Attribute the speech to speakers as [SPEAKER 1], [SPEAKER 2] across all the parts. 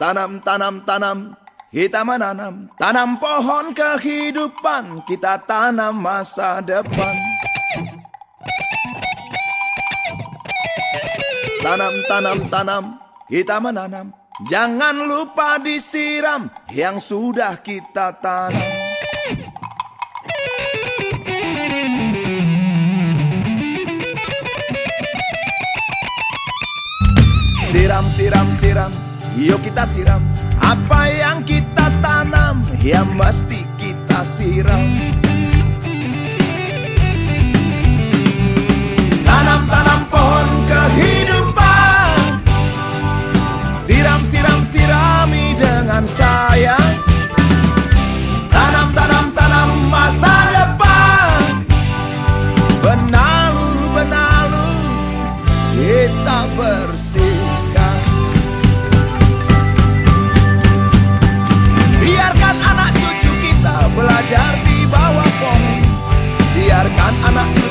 [SPEAKER 1] Tanam, tanam, tanam, kita menanam. Tanam pohon kehidupan Kita tanam masa depan. Tanam, tanam, tanam, kita menanam. Jangan lupa disiram Yang sudah kita tanam Siram, siram, siram. Yuk kita siram. Apa yang kita tanam Ya mesti kita siram. Tanam-tanam pohon kehidupan. Siram-siram sirami dengan sayang. Tanam-tanam tanam masa depan. Benalu-benalu kita bersihkan belajar di bawah pohon. Biarkan anak cucu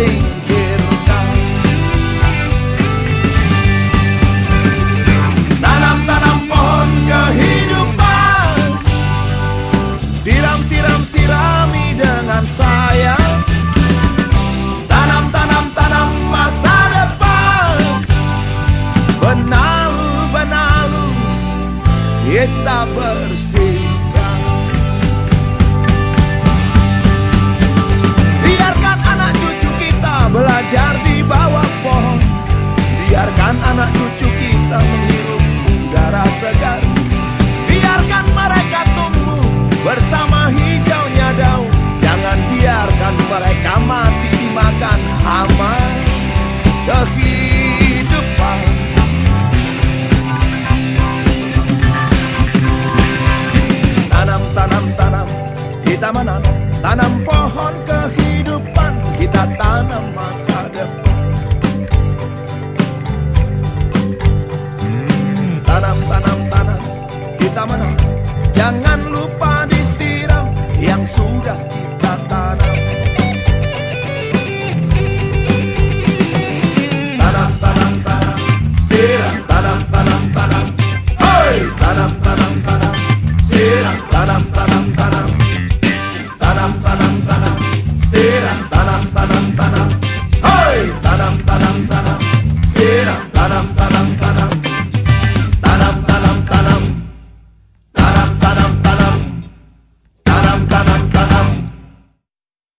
[SPEAKER 1] kita anak cucu kita menghirup udara segar. Biarkan mereka tumbuh bersama hijaunya daun. Jangan biarkan mereka mati dimakan hama Jangan